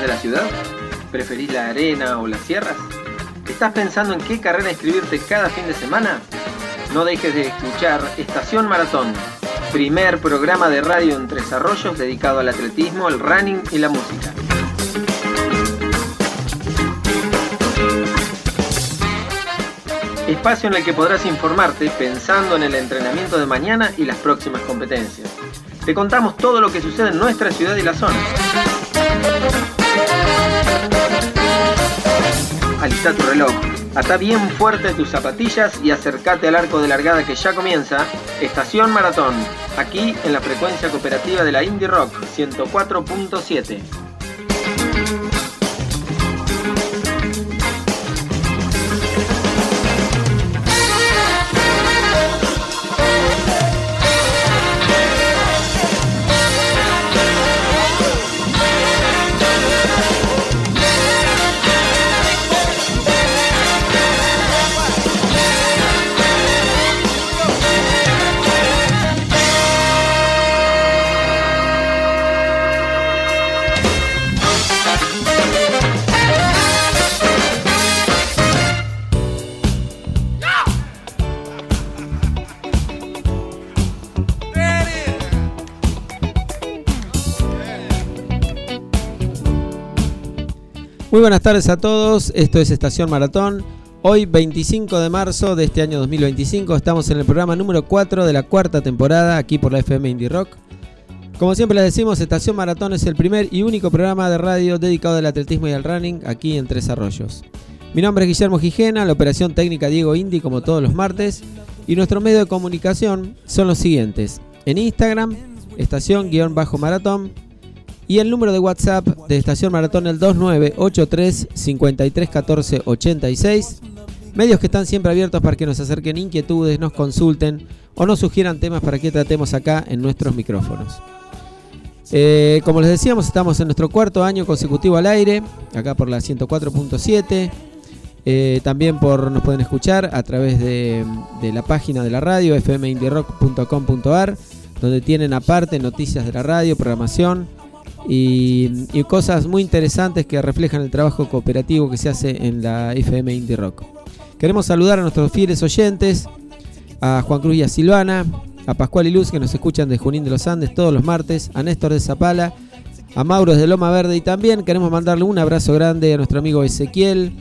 de la ciudad? ¿Preferís la arena o las sierras? ¿Estás pensando en qué carrera inscribirte cada fin de semana? No dejes de escuchar Estación Maratón, primer programa de radio en Tres Arroyos dedicado al atletismo, el running y la música. Espacio en el que podrás informarte pensando en el entrenamiento de mañana y las próximas competencias. Te contamos todo lo que sucede en nuestra ciudad y la zona. Alista tu reloj, ata bien fuerte tus zapatillas y acércate al arco de largada que ya comienza, Estación Maratón, aquí en la frecuencia cooperativa de la Indie Rock 104.7. Muy buenas tardes a todos, esto es Estación Maratón. Hoy 25 de marzo de este año 2025 estamos en el programa número 4 de la cuarta temporada aquí por la FM Indie Rock. Como siempre les decimos, Estación Maratón es el primer y único programa de radio dedicado al atletismo y al running aquí en Tres Arroyos. Mi nombre es Guillermo Gijena, la operación técnica Diego Indy como todos los martes y nuestro medio de comunicación son los siguientes. En Instagram, estación-maratón y el número de WhatsApp de Estación Maratón el 2983 5314 86. Medios que están siempre abiertos para que nos acerquen inquietudes, nos consulten o nos sugieran temas para que tratemos acá en nuestros micrófonos. Eh, como les decíamos, estamos en nuestro cuarto año consecutivo al aire, acá por la 104.7. Eh, también por, nos pueden escuchar a través de, de la página de la radio, fmindierock.com.ar, donde tienen aparte noticias de la radio, programación, y, cosas muy interesantes que reflejan el trabajo cooperativo que se hace en la FM Indie Rock. Queremos saludar a nuestros fieles oyentes, a Juan Cruz y a Silvana, a Pascual y Luz que nos escuchan de Junín de los Andes todos los martes, a Néstor de Zapala, a Mauro de Loma Verde y también queremos mandarle un abrazo grande a nuestro amigo Ezequiel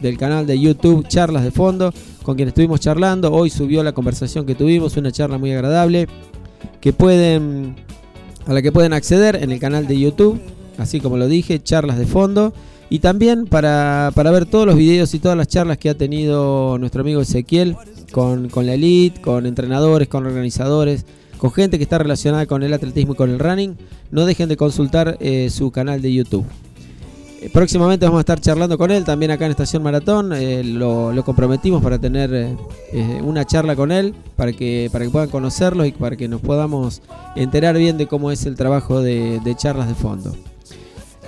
del canal de YouTube Charlas de Fondo, con quien estuvimos charlando. Hoy subió la conversación que tuvimos, una charla muy agradable, que pueden a la que pueden acceder en el canal de YouTube, así como lo dije, charlas de fondo. Y también para, ver todos los videos y todas las charlas que ha tenido nuestro amigo Ezequiel con, la elite, con entrenadores, con organizadores, con gente que está relacionada con el atletismo y con el running, no dejen de consultar eh, su canal de YouTube. Eh, próximamente vamos a estar charlando con él, también acá en Estación Maratón. Eh, lo, comprometimos para tener eh, una charla con él, para que, para que puedan conocerlo y para que nos podamos enterar bien de cómo es el trabajo de, charlas de fondo.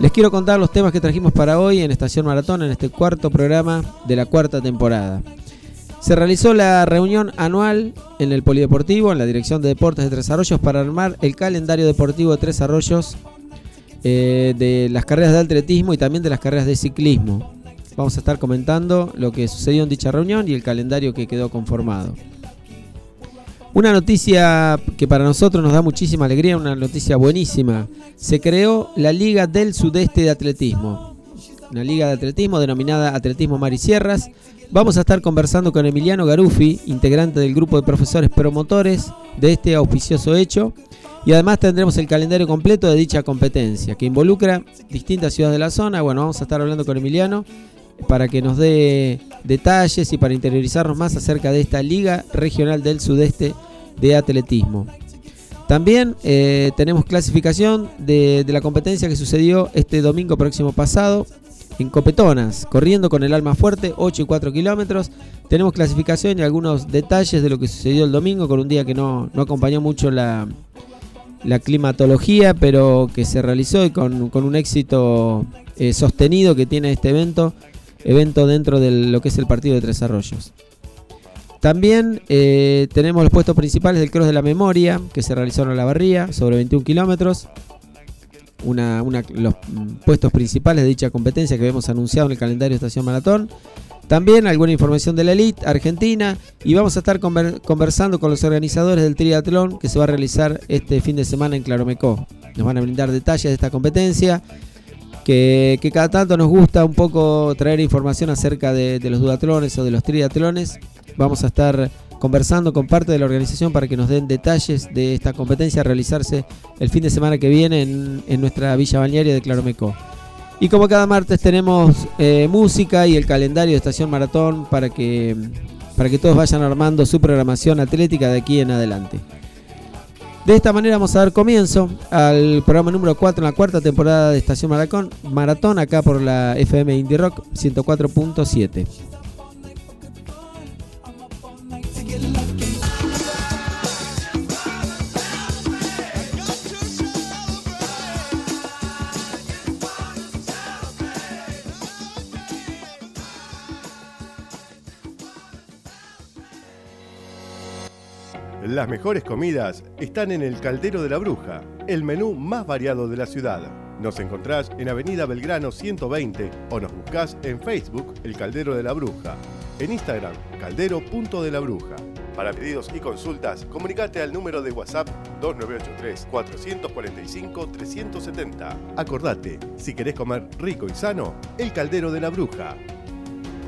Les quiero contar los temas que trajimos para hoy en Estación Maratón, en este cuarto programa de la cuarta temporada. Se realizó la reunión anual en el Polideportivo, en la Dirección de Deportes de Tres Arroyos, para armar el calendario deportivo de Tres Arroyos eh, de las carreras de atletismo y también de las carreras de ciclismo. Vamos a estar comentando lo que sucedió en dicha reunión y el calendario que quedó conformado. Una noticia que para nosotros nos da muchísima alegría, una noticia buenísima. Se creó la Liga del Sudeste de Atletismo. Una liga de atletismo denominada Atletismo Mar y Sierras. Vamos a estar conversando con Emiliano Garufi, integrante del grupo de profesores promotores de este auspicioso hecho, y además tendremos el calendario completo de dicha competencia, que involucra distintas ciudades de la zona. Bueno, vamos a estar hablando con Emiliano para que nos dé detalles y para interiorizarnos más acerca de esta Liga Regional del Sudeste de Atletismo. También eh, tenemos clasificación de, la competencia que sucedió este domingo próximo pasado en Copetonas, corriendo con el alma fuerte, 8 y 4 kilómetros. Tenemos clasificación y algunos detalles de lo que sucedió el domingo, con un día que no, no acompañó mucho la, la climatología, pero que se realizó y con, un éxito eh, sostenido que tiene este evento, evento dentro de lo que es el partido de Tres Arroyos. También eh, tenemos los puestos principales del Cross de la Memoria, que se realizó en la Barría, sobre 21 kilómetros. una, los puestos principales de dicha competencia que habíamos anunciado en el calendario de Estación Maratón. También alguna información de la Elite Argentina y vamos a estar conversando con los organizadores del triatlón que se va a realizar este fin de semana en Claromecó. Nos van a brindar detalles de esta competencia, que, cada tanto nos gusta un poco traer información acerca de, los duatlones o de los triatlones. Vamos a estar conversando con parte de la organización para que nos den detalles de esta competencia a realizarse el fin de semana que viene en, en nuestra villa balnearia de Claromecó. Y como cada martes tenemos eh, música y el calendario de Estación Maratón para que, para que todos vayan armando su programación atlética de aquí en adelante. De esta manera vamos a dar comienzo al programa número 4 en la cuarta temporada de Estación Maratón, Maratón acá por la FM Indie Rock 104.7. Las mejores comidas están en el Caldero de la Bruja, el menú más variado de la ciudad. Nos encontrás en Avenida Belgrano 120 o nos buscás en Facebook El Caldero de la Bruja, en Instagram Caldero.de la Bruja. Para pedidos y consultas, comunicate al número de WhatsApp 2983-445-370. Acordate, si querés comer rico y sano, El Caldero de la Bruja.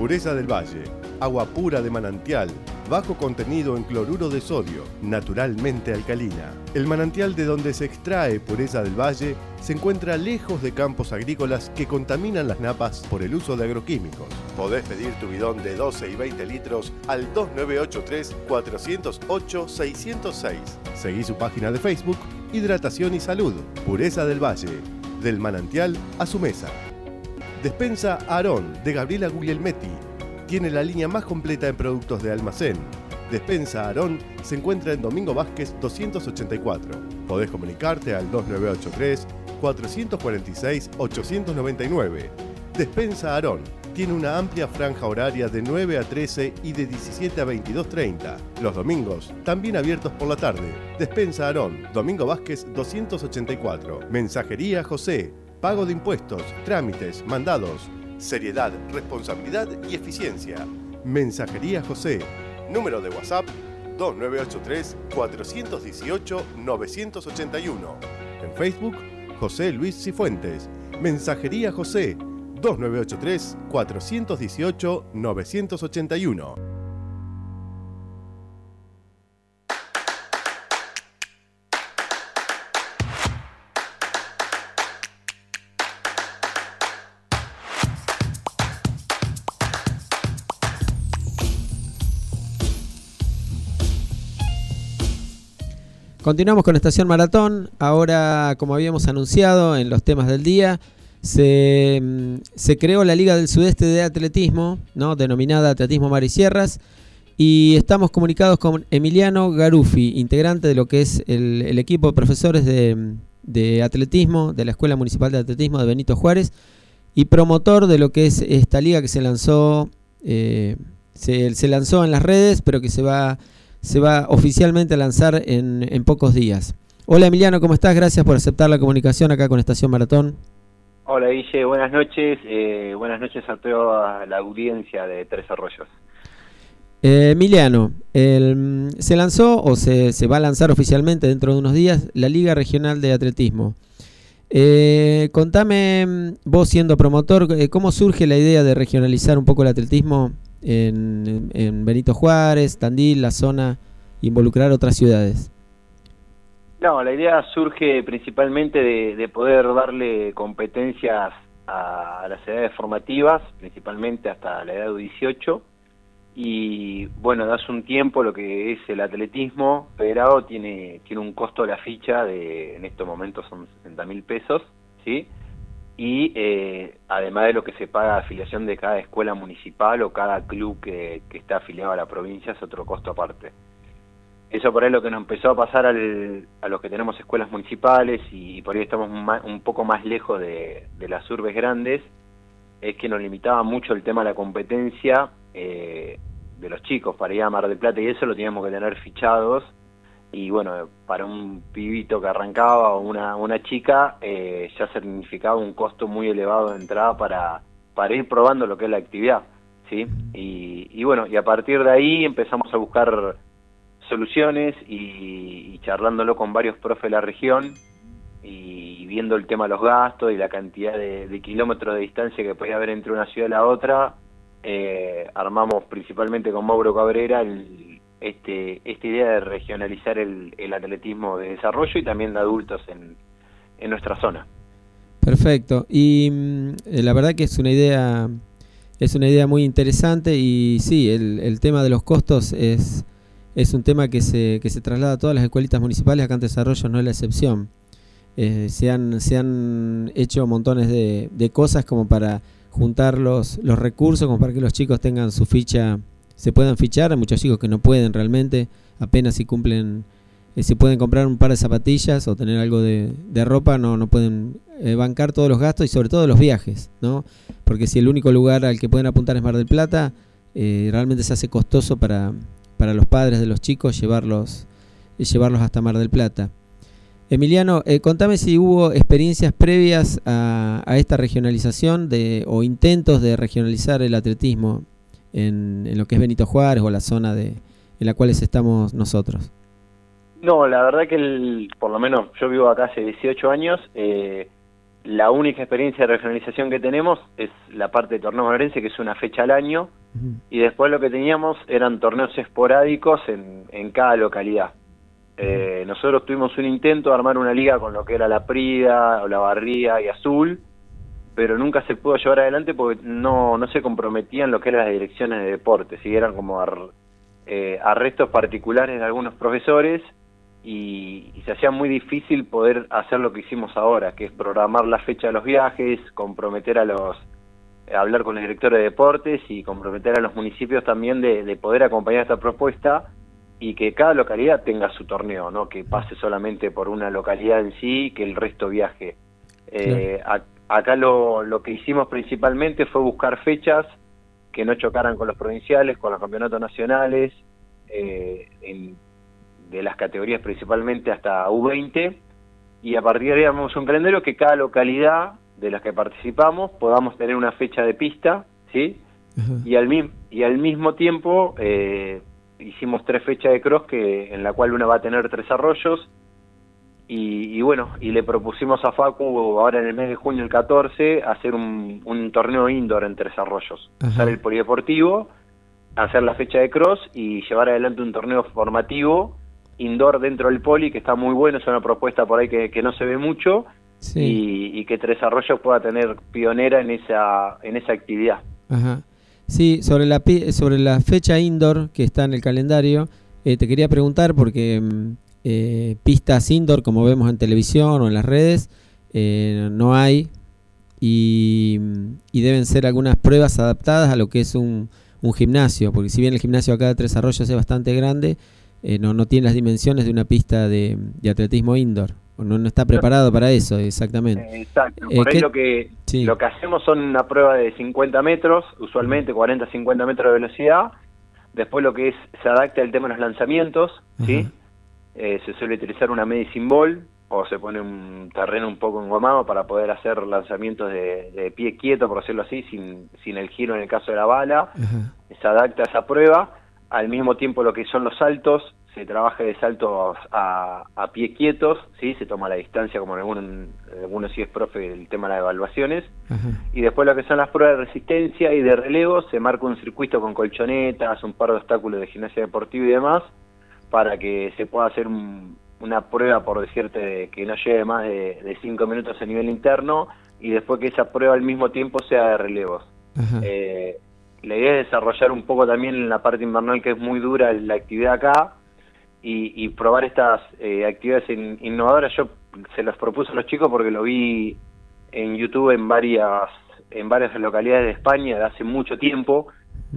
Pureza del Valle, agua pura de manantial, bajo contenido en cloruro de sodio, naturalmente alcalina. El manantial de donde se extrae pureza del valle se encuentra lejos de campos agrícolas que contaminan las napas por el uso de agroquímicos. Podés pedir tu bidón de 12 y 20 litros al 2983-408-606. Seguí su página de Facebook, Hidratación y Salud, Pureza del Valle, del manantial a su mesa. Despensa Aarón de Gabriela Guglielmetti tiene la línea más completa en productos de almacén. Despensa Aarón se encuentra en Domingo Vázquez 284. Podés comunicarte al 2983 446 899. Despensa Aarón tiene una amplia franja horaria de 9 a 13 y de 17 a 22.30. Los domingos, también abiertos por la tarde. Despensa Aarón, Domingo Vázquez 284. Mensajería José. Pago de impuestos, trámites, mandados, seriedad, responsabilidad y eficiencia. Mensajería José. Número de WhatsApp 2983-418-981. En Facebook, José Luis Cifuentes. Mensajería José 2983-418-981. Continuamos con Estación Maratón. Ahora, como habíamos anunciado en los temas del día, se, mm, creó la Liga del Sudeste de Atletismo, ¿no? denominada Atletismo Mar y Sierras. Y estamos comunicados con Emiliano Garufi, integrante de lo que es el, equipo de profesores de, atletismo de la Escuela Municipal de Atletismo de Benito Juárez y promotor de lo que es esta liga que se lanzó, eh, se, se lanzó en las redes, pero que se va se va oficialmente a lanzar en, en pocos días. Hola Emiliano, ¿cómo estás? Gracias por aceptar la comunicación acá con Estación Maratón. Hola Guille, buenas noches. Eh, buenas noches a toda la audiencia de Tres Arroyos. Eh, Emiliano, se lanzó o se, se, va a lanzar oficialmente dentro de unos días la Liga Regional de Atletismo. Eh, contame, vos siendo promotor, ¿cómo surge la idea de regionalizar un poco el atletismo en, Benito Juárez, Tandil, la zona, involucrar otras ciudades? No, la idea surge principalmente de, poder darle competencias a, las edades formativas, principalmente hasta la edad de 18, y bueno, das un tiempo lo que es el atletismo federado, tiene, tiene un costo de la ficha de, en estos momentos son 60 mil pesos, ¿sí? Y eh, además de lo que se paga afiliación de cada escuela municipal o cada club que, está afiliado a la provincia es otro costo aparte. Eso por ahí lo que nos empezó a pasar al, a los que tenemos escuelas municipales y, por ahí estamos un poco más lejos de, las urbes grandes, es que nos limitaba mucho el tema de la competencia eh, de los chicos para ir a Mar del Plata y eso lo teníamos que tener fichados y bueno, para un pibito que arrancaba o una, una chica eh, ya significaba un costo muy elevado de entrada para, para ir probando lo que es la actividad, ¿sí? Y, y bueno, y a partir de ahí empezamos a buscar soluciones y, charlándolo con varios profes de la región y, viendo el tema de los gastos y la cantidad de, kilómetros de distancia que podía haber entre una ciudad y la otra, eh, armamos principalmente con Mauro Cabrera este, esta idea de regionalizar el, atletismo de desarrollo y también de adultos en, en nuestra zona. Perfecto. Y mm, eh, la verdad que es una idea es una idea muy interesante y sí, el, el tema de los costos es es un tema que se, que se traslada a todas las escuelitas municipales, acá en Desarrollo no es la excepción. Eh, se, han, se han hecho montones de, de cosas como para juntar los, los recursos, como para que los chicos tengan su ficha, se puedan fichar. Hay muchos chicos que no pueden realmente, apenas si cumplen, eh, si pueden comprar un par de zapatillas o tener algo de, de ropa, no, no pueden eh, bancar todos los gastos y sobre todo los viajes, ¿no? Porque si el único lugar al que pueden apuntar es Mar del Plata, realmente se hace costoso para, para los padres de los chicos llevarlos, llevarlos hasta Mar del Plata. Emiliano, eh, contame si hubo experiencias previas a, esta regionalización de, o intentos de regionalizar el atletismo en, lo que es Benito Juárez o la zona de, en la cual estamos nosotros. No, la verdad que por lo menos yo vivo acá hace 18 años. Eh, la única experiencia de regionalización que tenemos es la parte de torneo monorense, que es una fecha al año, y después lo que teníamos eran torneos esporádicos en, en cada localidad. Eh, nosotros tuvimos un intento de armar una liga con lo que era la Prida, o la Barría y Azul, pero nunca se pudo llevar adelante porque no, no se comprometían lo que eran las direcciones de deportes, y eran como eh, arrestos particulares de algunos profesores, y, se hacía muy difícil poder hacer lo que hicimos ahora, que es programar la fecha de los viajes, comprometer a los, hablar con el director de deportes y comprometer a los municipios también de, poder acompañar esta propuesta y que cada localidad tenga su torneo, no que pase solamente por una localidad en sí y que el resto viaje. Eh, acá lo, lo que hicimos principalmente fue buscar fechas que no chocaran con los provinciales, con los campeonatos nacionales, eh, en de las categorías principalmente hasta U20 y a partir de ahí vamos un calendario que cada localidad de las que participamos podamos tener una fecha de pista, ¿sí? Y al, y al mismo tiempo eh, hicimos tres fechas de cross que en la cual una va a tener tres arroyos y, bueno, y le propusimos a Facu ahora en el mes de junio el 14 hacer un, un torneo indoor en tres arroyos, usar el polideportivo, hacer la fecha de cross y llevar adelante un torneo formativo indoor dentro del poli, que está muy bueno, es una propuesta por ahí que, no se ve mucho, y, que Tres Arroyos pueda tener pionera en esa, en esa actividad. Ajá. Sí, sobre la, sobre la fecha indoor que está en el calendario, eh, te quería preguntar porque mm, eh, pistas indoor, como vemos en televisión o en las redes, eh, no hay y, y, deben ser algunas pruebas adaptadas a lo que es un, un gimnasio, porque si bien el gimnasio acá de Tres Arroyos es bastante grande, eh, no, no tiene las dimensiones de una pista de, atletismo indoor. No, no está preparado para eso, exactamente. Exacto. Eh, Por lo que, lo que hacemos son una prueba de 50 metros, usualmente 40-50 metros de velocidad. Después lo que es, se adapta al tema de los lanzamientos, ¿sí? Se suele utilizar una medicine ball o se pone un terreno un poco engomado para poder hacer lanzamientos de, pie quieto, por decirlo así, sin, sin el giro en el caso de la bala. Se adapta a esa prueba. Al mismo tiempo lo que son los saltos, se trabaja de saltos a, a pie quietos, ¿sí? se toma la distancia como en algunos, algunos sí es profe el tema de las evaluaciones, y después lo que son las pruebas de resistencia y de relevo, se marca un circuito con colchonetas, un par de obstáculos de gimnasia deportiva y demás, para que se pueda hacer una prueba, por decirte, que no lleve más de, cinco minutos a nivel interno, y después que esa prueba al mismo tiempo sea de relevos. Eh, la idea es desarrollar un poco también en la parte invernal que es muy dura la actividad acá y, probar estas eh, actividades innovadoras. Yo se las propuse a los chicos porque lo vi en YouTube en varias en varias localidades de España de hace mucho tiempo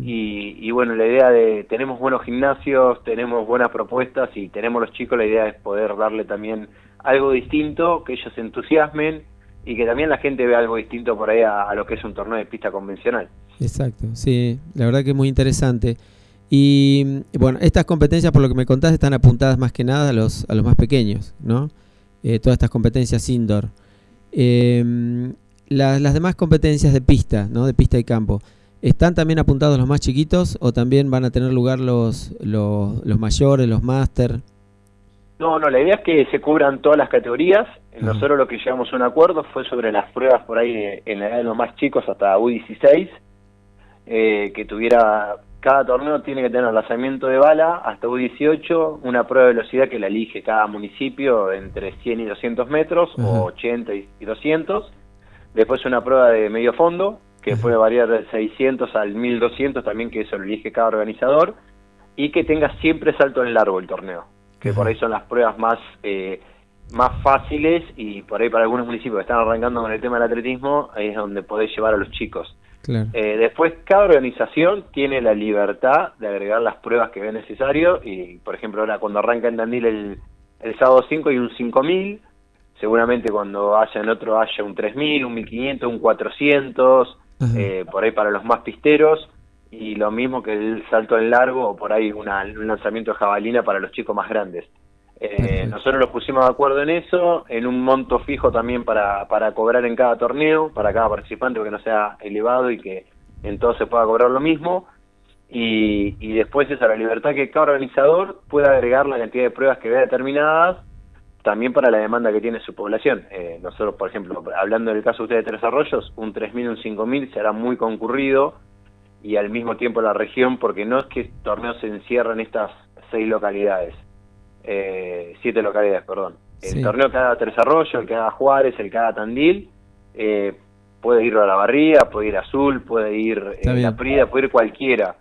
y, y, bueno, la idea de tenemos buenos gimnasios, tenemos buenas propuestas y tenemos los chicos, la idea es poder darle también algo distinto, que ellos se entusiasmen y que también la gente vea algo distinto por ahí a, lo que es un torneo de pista convencional. Exacto, sí, la verdad que es muy interesante. Y bueno, estas competencias, por lo que me contaste, están apuntadas más que nada a los, a los más pequeños, ¿no? Eh, todas estas competencias indoor. Em, las demás competencias de pista, ¿no? De pista y campo, ¿están también apuntados los más chiquitos o también van a tener lugar los, los, los mayores, los máster? No, no, la idea es que se cubran todas las categorías. Nosotros lo que llegamos a un acuerdo fue sobre las pruebas por ahí en la edad de los más chicos hasta U16, eh, que tuviera, cada torneo tiene que tener lanzamiento de bala hasta U18, una prueba de velocidad que la elige cada municipio entre 100 y 200 metros, o 80 y 200. Después una prueba de medio fondo, que puede variar de 600 al 1200 también, que eso lo elige cada organizador, y que tenga siempre salto en largo el torneo que por ahí son las pruebas más eh, más fáciles y por ahí para algunos municipios que están arrancando con el tema del atletismo, ahí es donde podés llevar a los chicos. Eh, después, cada organización tiene la libertad de agregar las pruebas que ve necesario y, por ejemplo, ahora cuando arranca en Tandil el, el sábado 5 hay un 5000, seguramente cuando haya en otro haya un 3000, un 1500, un 400, eh, por ahí para los más pisteros y lo mismo que el salto en largo o por ahí un lanzamiento de jabalina para los chicos más grandes. Eh, nosotros nos pusimos de acuerdo en eso, en un monto fijo también para, para cobrar en cada torneo, para cada participante, que no sea elevado y que en todo se pueda cobrar lo mismo. Y, y después es a la libertad que cada organizador pueda agregar la cantidad de pruebas que vea determinadas, también para la demanda que tiene su población. Eh, nosotros, por ejemplo, hablando del caso de ustedes de Tres Arroyos, un 3.000, un 5.000 será muy concurrido y al mismo tiempo la región, porque no es que el torneo se encierra en estas seis localidades, eh, siete localidades, perdón. El torneo que haga Tres Arroyos, el que haga Juárez, el que haga Tandil, eh, puede ir a La Barría, puede ir a Azul, puede ir a La Prida, puede ir cualquiera.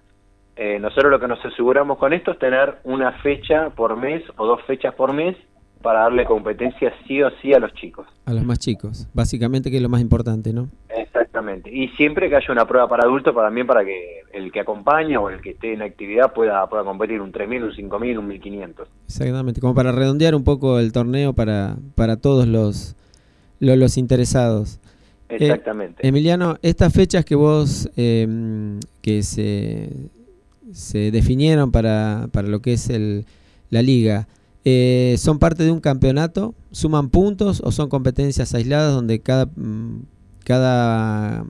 Eh, nosotros lo que nos aseguramos con esto es tener una fecha por mes o dos fechas por mes para darle competencia sí o sí a los chicos. A los más chicos, básicamente que es lo más importante, ¿no? Exactamente. Y siempre que haya una prueba para adultos, para también para que el que acompaña o el que esté en actividad pueda, pueda competir un 3.000, un 5.000, un 1.500. Exactamente, como para redondear un poco el torneo para, para todos los, los, interesados. Eh, Exactamente. Emiliano, estas fechas que vos, em, que se, se definieron para, para lo que es el, la liga, eh, ¿Son parte de un campeonato? ¿Suman puntos o son competencias aisladas donde cada, mm, cada,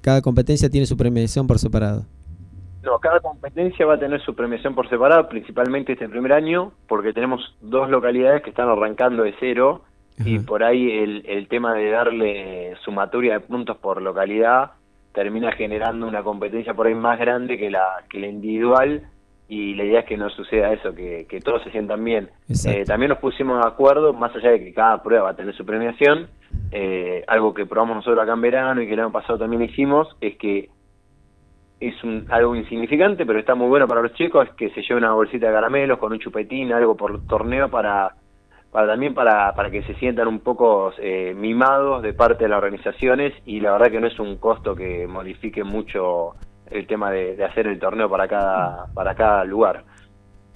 cada competencia tiene su premiación por separado? No, cada competencia va a tener su premiación por separado, principalmente este primer año, porque tenemos dos localidades que están arrancando de cero y por ahí el, el tema de darle sumatoria de puntos por localidad termina generando una competencia por ahí más grande que la, que la individual y la idea es que no suceda eso, que, que todos se sientan bien. Eh, también nos pusimos de acuerdo, más allá de que cada prueba va a tener su premiación, eh, algo que probamos nosotros acá en verano y que el año pasado también hicimos, es que es un, algo insignificante, pero está muy bueno para los chicos, es que se lleve una bolsita de caramelos con un chupetín, algo por torneo para para también para, para que se sientan un poco eh, mimados de parte de las organizaciones y la verdad que no es un costo que modifique mucho el tema de, hacer el torneo para cada, para cada lugar.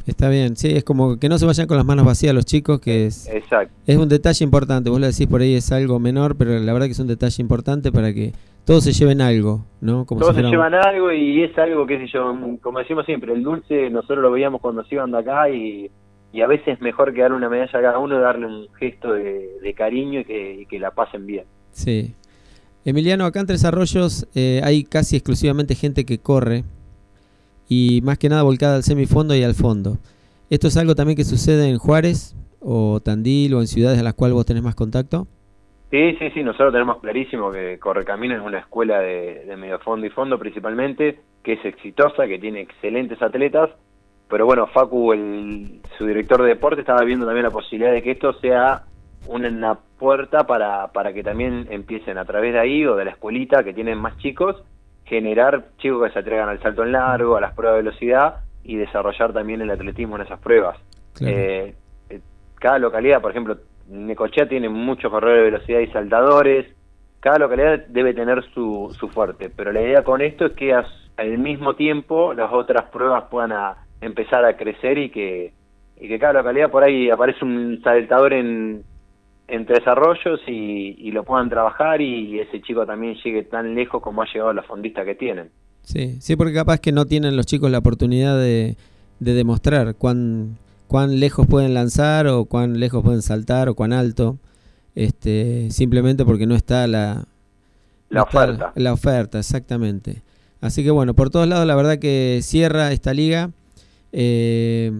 Está bien, sí, es como que no se vayan con las manos vacías los chicos, que es, Exacto. es un detalle importante. Vos lo decís por ahí, es algo menor, pero la verdad que es un detalle importante para que todos se lleven algo, ¿no? Como todos se llevan algo y es algo, qué sé yo, como decimos siempre, el dulce nosotros lo veíamos cuando se iban de acá y, y a veces es mejor que darle una medalla a cada uno, darle un gesto de, cariño y que, y que la pasen bien. Sí, Emiliano, acá en Tres Arroyos eh, hay casi exclusivamente gente que corre y más que nada volcada al semifondo y al fondo. ¿Esto es algo también que sucede en Juárez o Tandil o en ciudades a las cuales vos tenés más contacto? Sí, sí, sí, nosotros tenemos clarísimo que Correcamino es una escuela de, medio fondo y fondo principalmente, que es exitosa, que tiene excelentes atletas, pero bueno, Facu, el, su director de deporte, estaba viendo también la posibilidad de que esto sea una puerta para, para que también empiecen a través de ahí o de la escuelita que tienen más chicos, generar chicos que se atrevan al salto en largo, a las pruebas de velocidad y desarrollar también el atletismo en esas pruebas. Eh, eh, cada localidad, por ejemplo, Necochea tiene muchos corredores de velocidad y saltadores, cada localidad debe tener su, su fuerte, pero la idea con esto es que al mismo tiempo las otras pruebas puedan empezar a crecer y que, y que cada localidad por ahí aparece un saltador en, entre desarrollos y, lo puedan trabajar y ese chico también llegue tan lejos como ha llegado la fondista que tienen. Sí, sí, porque capaz que no tienen los chicos la oportunidad de, de demostrar cuán, cuán lejos pueden lanzar o cuán lejos pueden saltar o cuán alto, este, simplemente porque no está la, la oferta. La oferta, exactamente. Así que bueno, por todos lados la verdad que cierra esta liga. Eh,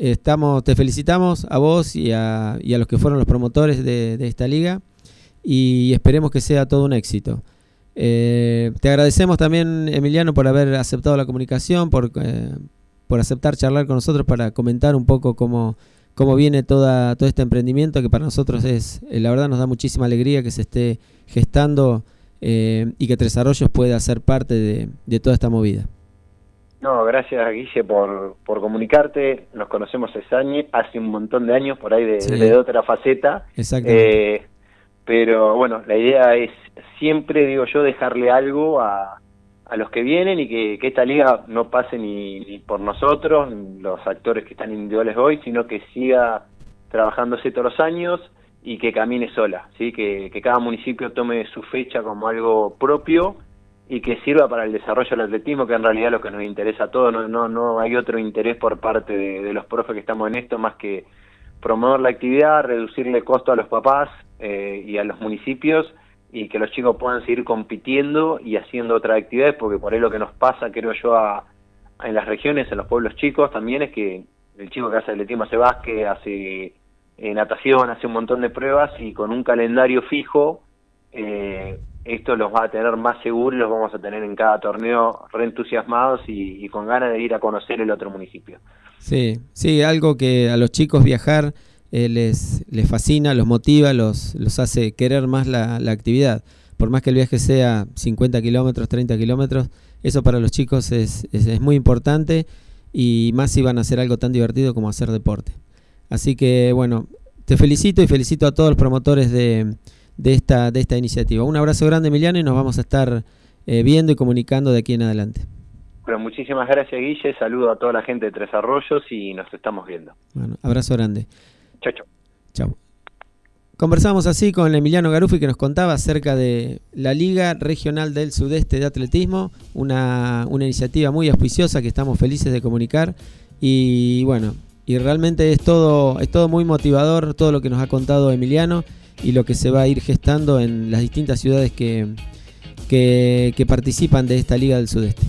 estamos, te felicitamos a vos y a, y a los que fueron los promotores de, esta liga y esperemos que sea todo un éxito. Eh, te agradecemos también, Emiliano, por haber aceptado la comunicación, por, eh, por aceptar charlar con nosotros para comentar un poco cómo, cómo viene toda, todo este emprendimiento, que para nosotros es, la verdad nos da muchísima alegría que se esté gestando eh, y que Tres Arroyos pueda ser parte de, toda esta movida. No, gracias Guille por, por comunicarte. Nos conocemos hace, años, hace un montón de años, por ahí de, otra faceta. Eh, pero bueno, la idea es siempre, digo yo, dejarle algo a, a los que vienen y que, esta liga no pase ni, ni, por nosotros, los actores que están individuales hoy, sino que siga trabajándose todos los años y que camine sola, ¿sí? que, cada municipio tome su fecha como algo propio y que sirva para el desarrollo del atletismo, que en realidad lo que nos interesa a todos, no, no, no hay otro interés por parte de, los profes que estamos en esto más que promover la actividad, reducirle costo a los papás eh, y a los municipios y que los chicos puedan seguir compitiendo y haciendo otras actividades, porque por ahí lo que nos pasa, creo yo, a, en las regiones, en los pueblos chicos también es que el chico que hace atletismo hace básquet, hace eh, natación, hace un montón de pruebas y con un calendario fijo, eh, esto los va a tener más seguros los vamos a tener en cada torneo reentusiasmados y, y con ganas de ir a conocer el otro municipio. Sí, sí, algo que a los chicos viajar eh, les, les fascina, los motiva, los, los hace querer más la, la actividad. Por más que el viaje sea 50 kilómetros, 30 kilómetros, eso para los chicos es, es, es muy importante y más si van a hacer algo tan divertido como hacer deporte. Así que bueno, te felicito y felicito a todos los promotores de, de, esta, de esta iniciativa. Un abrazo grande Emiliano y nos vamos a estar eh, viendo y comunicando de aquí en adelante. Bueno, muchísimas gracias Guille, saludo a toda la gente de Tres Arroyos y nos estamos viendo. Bueno, abrazo grande. Chao, chao. Chao. Conversamos así con Emiliano Garufi que nos contaba acerca de la Liga Regional del Sudeste de Atletismo, una, una iniciativa muy auspiciosa que estamos felices de comunicar y bueno, y realmente es todo, es todo muy motivador, todo lo que nos ha contado Emiliano y lo que se va a ir gestando en las distintas ciudades que, que, participan de esta Liga del Sudeste.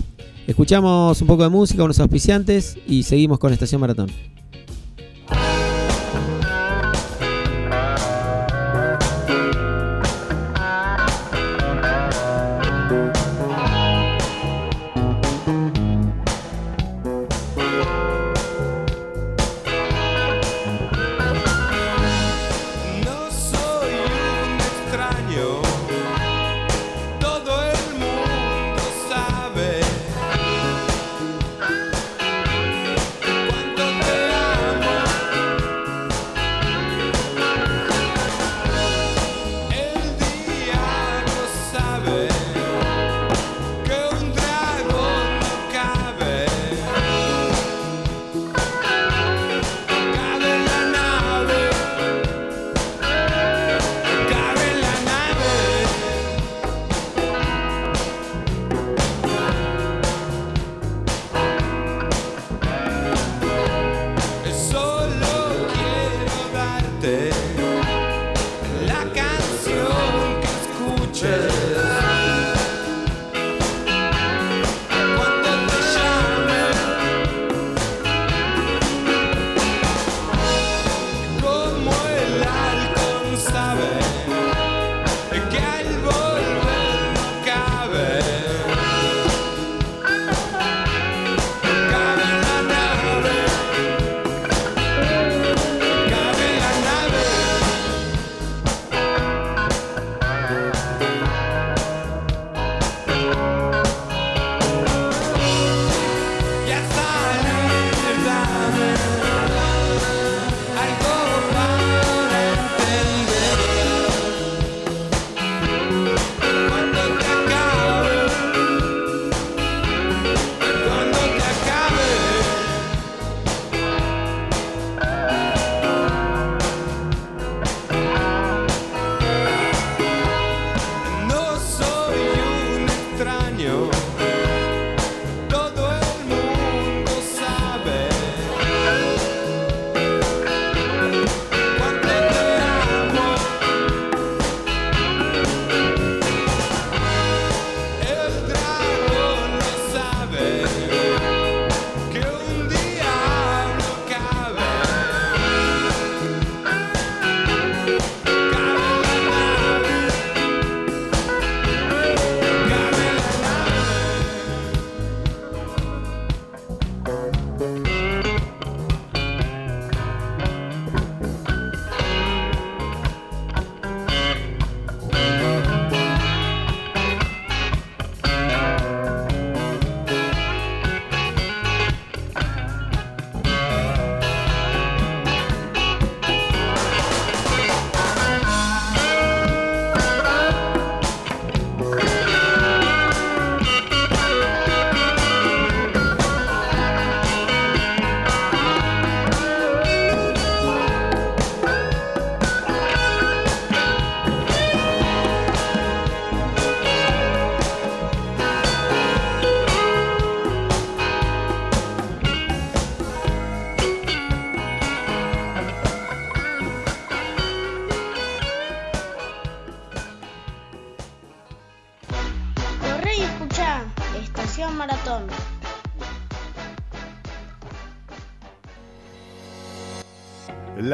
Escuchamos un poco de música, unos auspiciantes y seguimos con Estación. Maratón.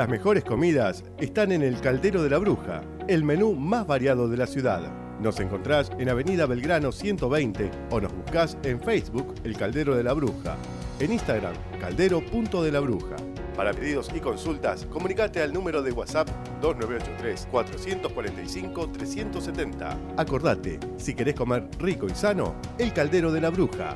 Las mejores comidas están en el Caldero de la Bruja, el menú más variado de la ciudad. Nos encontrás en Avenida Belgrano 120 o nos buscás en Facebook El Caldero de la Bruja, en Instagram caldero.de la Bruja. Para pedidos y consultas, comunicate al número de WhatsApp 2983-445-370. Acordate, si querés comer rico y sano, El Caldero de la Bruja.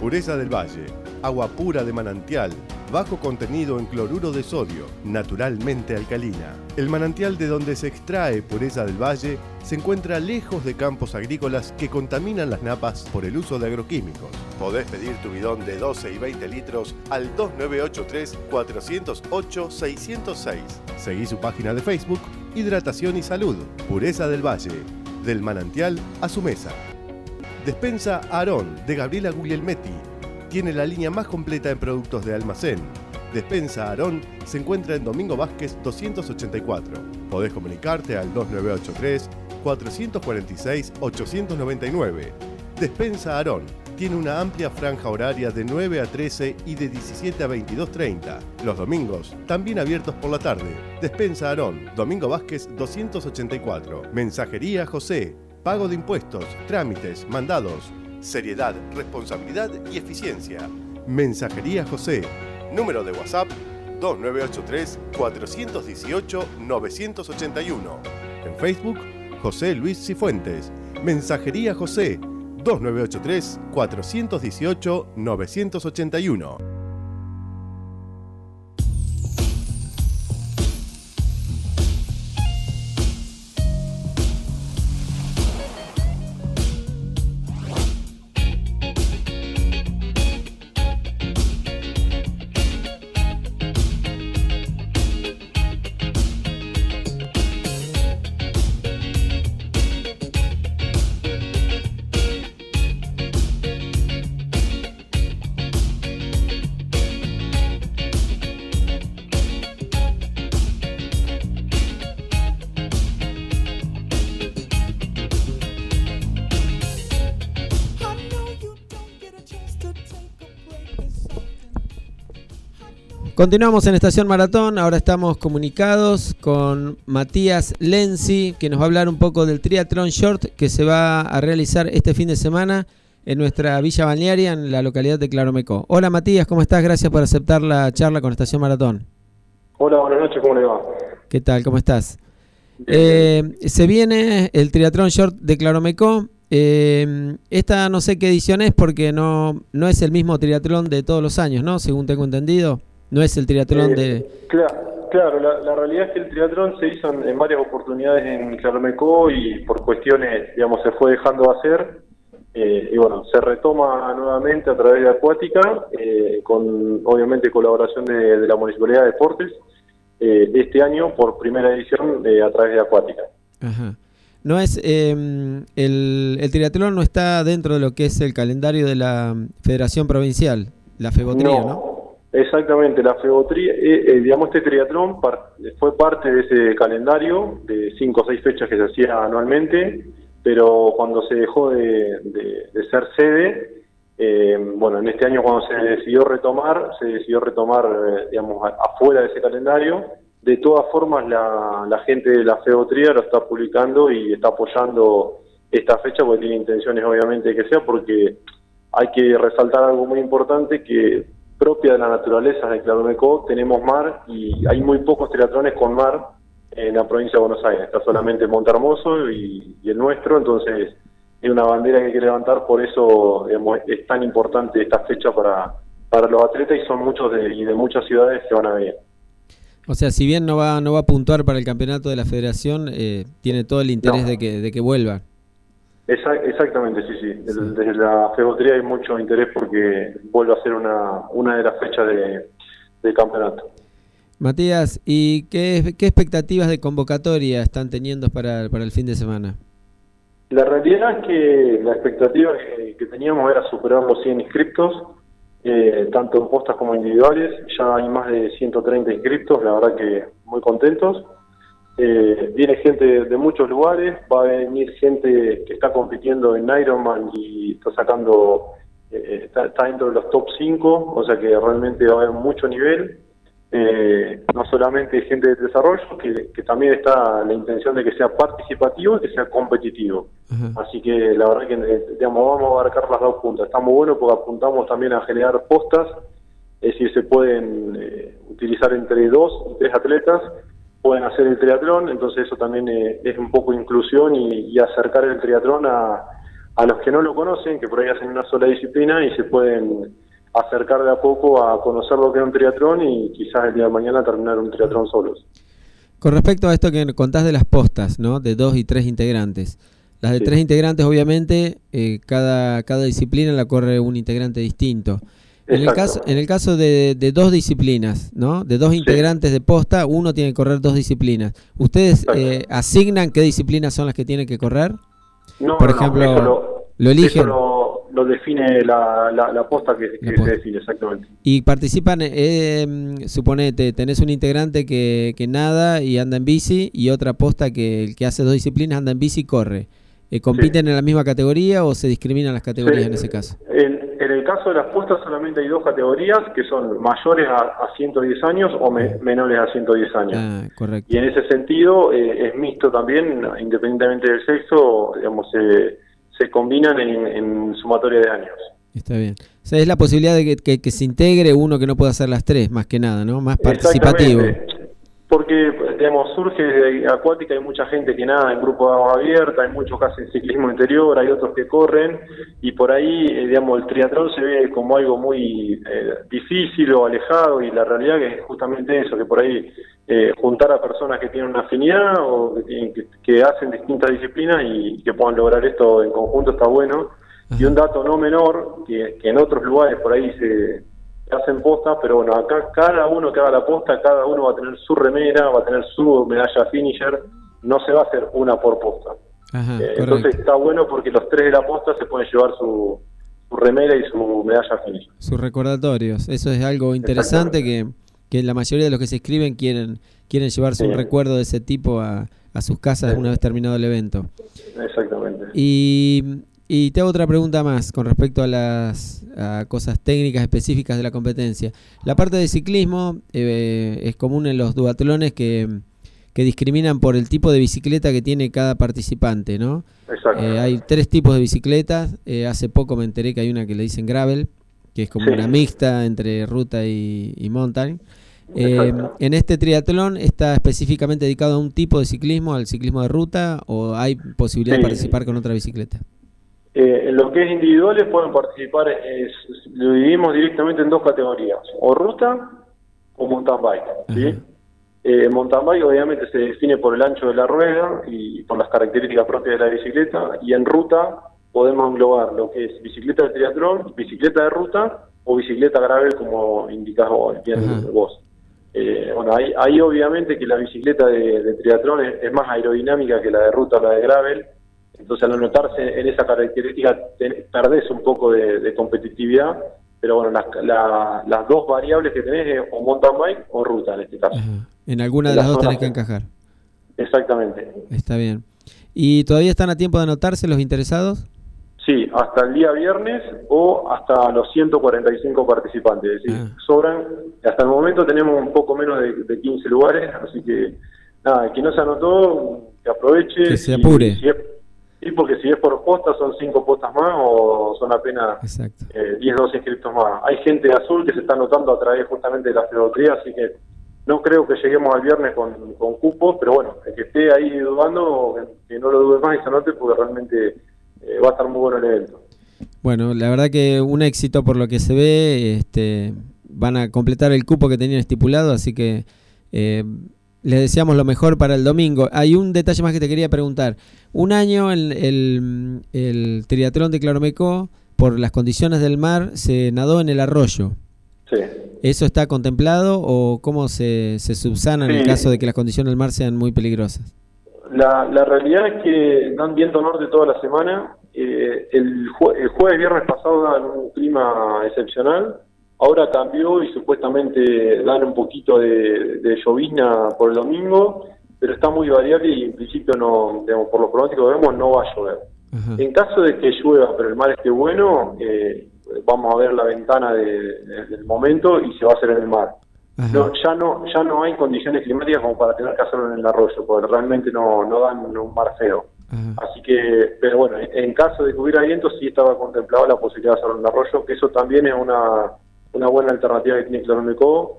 Pureza del Valle, agua pura de manantial, bajo contenido en cloruro de sodio, naturalmente alcalina. El manantial de donde se extrae pureza del valle se encuentra lejos de campos agrícolas que contaminan las napas por el uso de agroquímicos. Podés pedir tu bidón de 12 y 20 litros al 2983-408-606. Seguí su página de Facebook, Hidratación y Salud, Pureza del Valle, del manantial a su mesa. Despensa Aarón de Gabriela Guglielmetti tiene la línea más completa en productos de almacén. Despensa Aarón se encuentra en Domingo Vázquez 284. Podés comunicarte al 2983 446 899. Despensa Aarón tiene una amplia franja horaria de 9 a 13 y de 17 a 22.30. Los domingos, también abiertos por la tarde. Despensa Aarón, Domingo Vázquez 284. Mensajería José. Pago de impuestos, trámites, mandados, seriedad, responsabilidad y eficiencia. Mensajería José. Número de WhatsApp 2983-418-981. En Facebook, José Luis Cifuentes. Mensajería José 2983-418-981. Continuamos en Estación Maratón, ahora estamos comunicados con Matías Lenzi, que nos va a hablar un poco del triatlón short que se va a realizar este fin de semana en nuestra villa balnearia en la localidad de Claromecó. Hola Matías, ¿cómo estás? Gracias por aceptar la charla con Estación Maratón. Hola, buenas noches, ¿cómo le va? ¿Qué tal? ¿Cómo estás? Eh, se viene el triatlón short de Claromecó. Eh, esta no sé qué edición es porque no, no es el mismo triatlón de todos los años, ¿no? Según tengo entendido. No es el triatlón de... Eh, claro, la, realidad es que el triatlón se hizo en, varias oportunidades en Claromecó y por cuestiones, digamos, se fue dejando de hacer. Eh, y bueno, se retoma nuevamente a través de Acuática, eh, con obviamente colaboración de, la Municipalidad de Deportes, este año por primera edición a través de Acuática. Ajá. No es em, el, el triatlón no está dentro de lo que es el calendario de la Federación Provincial, la FEBOTRIA, ¿no? Exactamente, la Febotría, eh, eh, digamos, este triatlón fue parte de ese calendario de cinco o seis fechas que se hacía anualmente, pero cuando se dejó de, ser sede, eh, bueno, en este año cuando se decidió retomar, se decidió retomar, digamos, afuera de ese calendario. De todas formas, la, la gente de la Febotría lo está publicando y está apoyando esta fecha porque tiene intenciones, obviamente, que sea, porque hay que resaltar algo muy importante que propia de la naturaleza de Claromecó, tenemos mar y hay muy pocos triatlones con mar en la provincia de Buenos Aires. Está solamente Montermoso y, y el nuestro, entonces es una bandera que hay que levantar, por eso es tan importante esta fecha para, para los atletas y son muchos de, y de muchas ciudades que van a venir. O sea, si bien no va no va a puntuar para el campeonato de la federación, eh, tiene todo el interés de que de que vuelva exactamente, sí, sí. Desde la febotería hay mucho interés porque vuelve a ser una, una de las fechas de, de campeonato. Matías, ¿y qué, qué expectativas de convocatoria están teniendo para, para el fin de semana? La realidad es que la expectativa que, teníamos era superar los 100 inscriptos, eh, tanto en postas como individuales. Ya hay más de 130 inscriptos, la verdad que muy contentos. Eh, viene gente de, muchos lugares, va a venir gente que está compitiendo en Ironman y está sacando eh, está, está, dentro de los top 5, o sea que realmente va a haber mucho nivel. Eh, no solamente gente de desarrollo, que, también está la intención de que sea participativo y que sea competitivo. Así que la verdad que eh, digamos, vamos a abarcar las dos puntas. Está muy bueno porque apuntamos también a generar postas, es decir, se pueden eh, utilizar entre dos y tres atletas, pueden hacer el triatlón, entonces eso también es un poco inclusión y, acercar el triatlón a, a los que no lo conocen, que por ahí hacen una sola disciplina y se pueden acercar de a poco a conocer lo que es un triatlón y quizás el día de mañana terminar un triatlón solos. Con respecto a esto que contás de las postas, ¿no? De dos y tres integrantes. Las de tres integrantes, obviamente, eh, cada, cada disciplina la corre un integrante distinto. En el caso, en el caso de, dos disciplinas, ¿no? De dos integrantes de posta, uno tiene que correr dos disciplinas. ¿Ustedes eh, asignan qué disciplinas son las que tienen que correr? No, Por ejemplo, lo, eligen lo define la, la, posta que, se define, exactamente. Y participan, eh, suponete, tenés un integrante que, que nada y anda en bici y otra posta que el que hace dos disciplinas anda en bici y corre. Eh, ¿Compiten en la misma categoría o se discriminan las categorías en ese caso? En, el caso de las postas solamente hay dos categorías que son mayores a, 110 años o menores a 110 años. Ah, correcto. Y en ese sentido eh, es mixto también, independientemente del sexo, digamos, eh, se combinan en, sumatoria de años. Está bien. O sea, es la posibilidad de que, se integre uno que no pueda hacer las tres, más que nada, ¿no? Más participativo. Porque, digamos, surge desde acuática, hay mucha gente que nada en grupo de agua abierta, hay muchos que hacen ciclismo interior, hay otros que corren, y por ahí, eh, digamos, el triatlón se ve como algo muy eh, difícil o alejado, y la realidad que es justamente eso, que por ahí eh, juntar a personas que tienen una afinidad o que, hacen distintas disciplinas y que puedan lograr esto en conjunto está bueno. Y un dato no menor, que, en otros lugares por ahí se hacen postas, pero bueno, acá cada uno que haga la posta, cada uno va a tener su remera, va a tener su medalla finisher, no se va a hacer una por posta. Eh, entonces está bueno porque los tres de la posta se pueden llevar su, su remera y su medalla finisher. Sus recordatorios, eso es algo interesante que que la mayoría de los que se escriben quieren, quieren llevarse un recuerdo de ese tipo a, sus casas una vez terminado el evento. Exactamente. Y, y te hago otra pregunta más con respecto a las cosas técnicas específicas de la competencia. La parte de ciclismo eh, es común en los duatlones que, que, discriminan por el tipo de bicicleta que tiene cada participante, ¿no? Exacto. Eh, hay tres tipos de bicicletas. Eh, hace poco me enteré que hay una que le dicen gravel, que es como una mixta entre ruta y, y mountain. Eh, ¿En este triatlón está específicamente dedicado a un tipo de ciclismo, al ciclismo de ruta, o hay posibilidad de participar con otra bicicleta? Eh, en lo que es individuales pueden participar, lo dividimos directamente en dos categorías, o ruta o mountain bike. Eh, mountain bike obviamente se define por el ancho de la rueda y por las características propias de la bicicleta, y en ruta podemos englobar lo que es bicicleta de triatlón, bicicleta de ruta o bicicleta gravel como indicás vos. Eh, bueno, ahí, obviamente que la bicicleta de, triatlón es, más aerodinámica que la de ruta o la de gravel, entonces al anotarse en esa característica perdés un poco de, competitividad, pero bueno, las, dos variables que tenés es o mountain bike o ruta en este caso. En alguna de las, dos tenés que encajar. Exactamente. Está bien. ¿Y todavía están a tiempo de anotarse los interesados? Sí, hasta el día viernes o hasta los 145 participantes. Es decir, ah. sobran. Hasta el momento tenemos un poco menos de, 15 lugares, así que nada, el que no se anotó, que aproveche. Que se apure. Sí, porque si es por postas son 5 postas más o son apenas 10, 12 eh, inscritos más. Hay gente de azul que se está anotando a través justamente de la fedotría, así que no creo que lleguemos al viernes con, con cupos, pero bueno, el que esté ahí dudando, que no lo dude más y se anote, porque realmente eh, va a estar muy bueno el evento. Bueno, la verdad que un éxito por lo que se ve, este, van a completar el cupo que tenían estipulado, así que eh, les deseamos lo mejor para el domingo. Hay un detalle más que te quería preguntar. Un año el, el, el triatlón de Claromeco, por las condiciones del mar, se nadó en el arroyo. Sí. ¿Eso está contemplado o cómo se, se subsana en el caso de que las condiciones del mar sean muy peligrosas? La, la realidad es que dan viento norte toda la semana. Eh, el, el jueves viernes pasado dan un clima excepcional. Ahora cambió y supuestamente dan un poquito de, de llovizna por el domingo, pero está muy variable y en principio no, digamos, por los pronósticos que vemos no va a llover. En caso de que llueva pero el mar esté bueno, eh, vamos a ver la ventana del momento y se va a hacer en el mar. No, ya no ya no hay condiciones climáticas como para tener que hacerlo en el arroyo, porque realmente no, no dan un mar feo. Así que, pero bueno, en caso de que hubiera viento, sí estaba contemplado la posibilidad de hacerlo en el arroyo, que eso también es una, una buena alternativa que tiene Claromeco,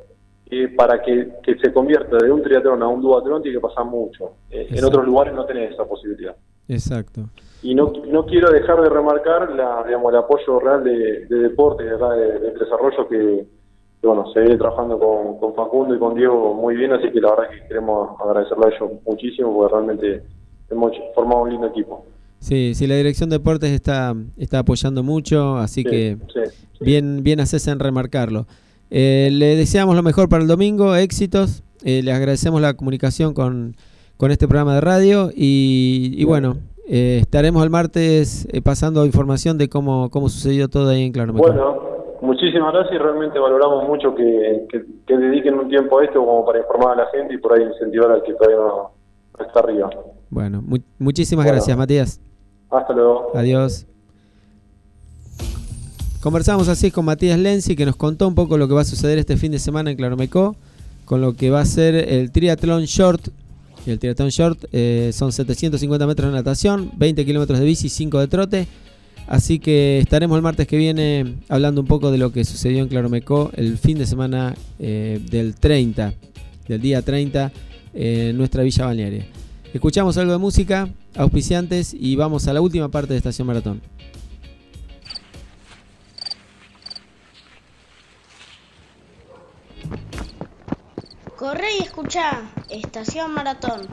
que para que, se convierta de un triatlón a un duatlón tiene que pasar mucho. Eh, en otros lugares no tenés esa posibilidad. Exacto. Y no, no quiero dejar de remarcar la, digamos, el apoyo real de, de deporte, de, de, desarrollo que, bueno, se viene trabajando con, con, Facundo y con Diego muy bien, así que la verdad que queremos agradecerle a ellos muchísimo porque realmente hemos formado un lindo equipo. Sí, sí, la dirección de deportes está, está apoyando mucho, así que bien, bien haces en remarcarlo. Eh, le deseamos lo mejor para el domingo, éxitos. Eh, le agradecemos la comunicación con, con este programa de radio y, bueno, eh, estaremos el martes pasando información de cómo, cómo sucedió todo ahí en Claro. Bueno, muchísimas gracias y realmente valoramos mucho que, que, dediquen un tiempo a esto como para informar a la gente y por ahí incentivar al que todavía no, está arriba. Bueno, muchísimas gracias, Matías. Hasta luego. Adiós. Conversamos así con Matías Lenzi, que nos contó un poco lo que va a suceder este fin de semana en Claromecó, con lo que va a ser el triatlón short. El triatlón short eh, son 750 metros de natación, 20 kilómetros de bici, 5 de trote. Así que estaremos el martes que viene hablando un poco de lo que sucedió en Claromecó el fin de semana eh, del 30, del día 30, en nuestra villa balnearia. Escuchamos algo de música, auspiciantes y vamos a la última parte de Estación Maratón. Corre y escucha, Estación Maratón.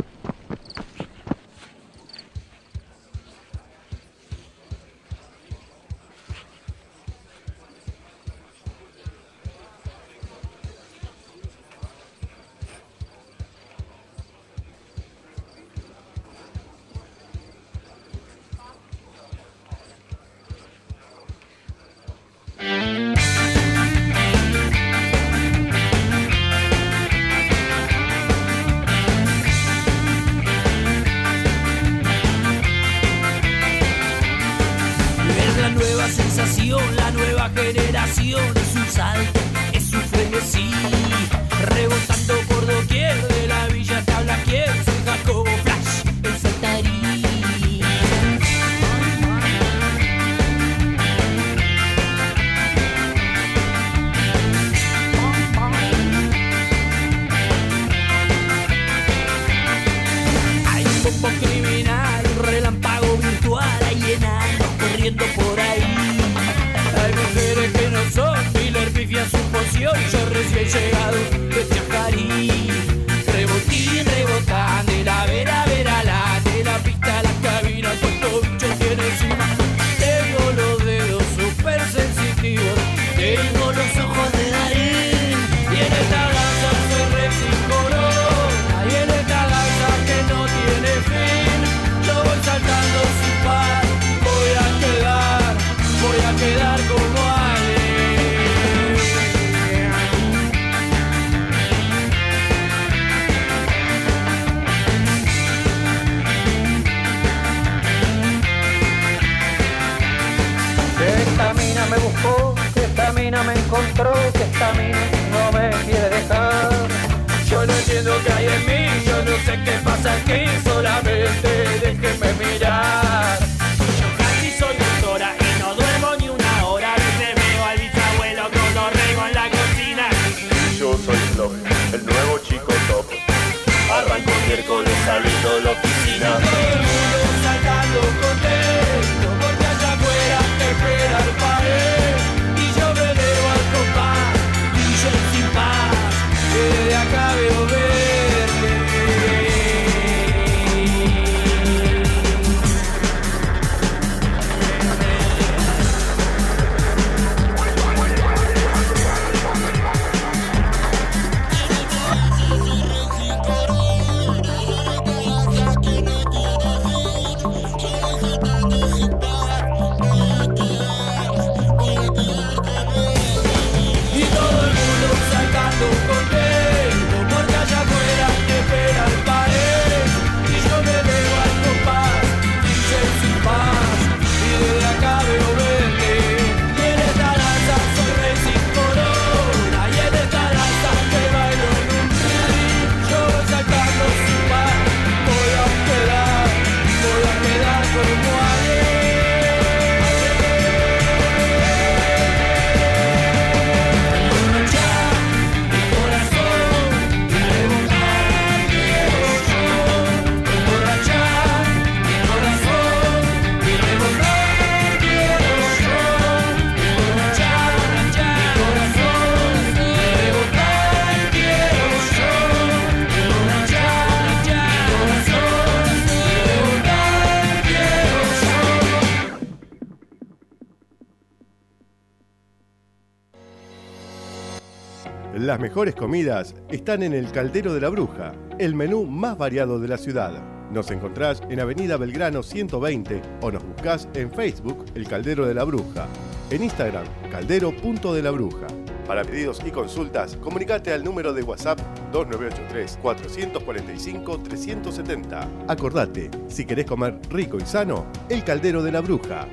Las mejores comidas están en el Caldero de la Bruja, el menú más variado de la ciudad. Nos encontrás en Avenida Belgrano 120 o nos buscás en Facebook El Caldero de la Bruja, en Instagram caldero.de la Bruja. Para pedidos y consultas, comunicate al número de WhatsApp 2983-445-370. Acordate, si querés comer rico y sano, El Caldero de la Bruja.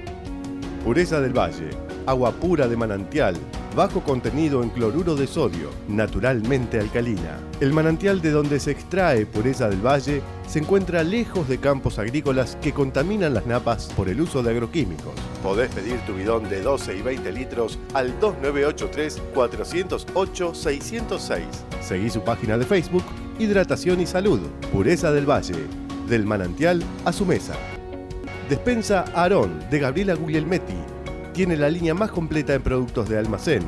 Pureza del Valle, agua pura de manantial, bajo contenido en cloruro de sodio, naturalmente alcalina. El manantial de donde se extrae pureza del valle se encuentra lejos de campos agrícolas que contaminan las napas por el uso de agroquímicos. Podés pedir tu bidón de 12 y 20 litros al 2983-408-606. Seguí su página de Facebook, Hidratación y Salud, Pureza del Valle, del manantial a su mesa. Despensa Aarón de Gabriela Guglielmetti tiene la línea más completa en productos de almacén.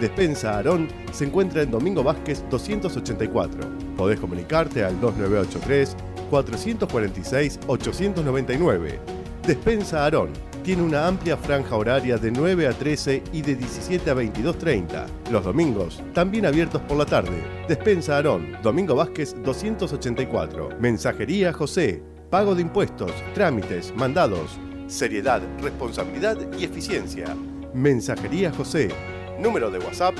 Despensa Aarón se encuentra en Domingo Vázquez 284. Podés comunicarte al 2983 446 899. Despensa Aarón tiene una amplia franja horaria de 9 a 13 y de 17 a 22.30. Los domingos, también abiertos por la tarde. Despensa Aarón, Domingo Vázquez 284. Mensajería José. Pago de impuestos, trámites, mandados. Seriedad, responsabilidad y eficiencia. Mensajería José. Número de WhatsApp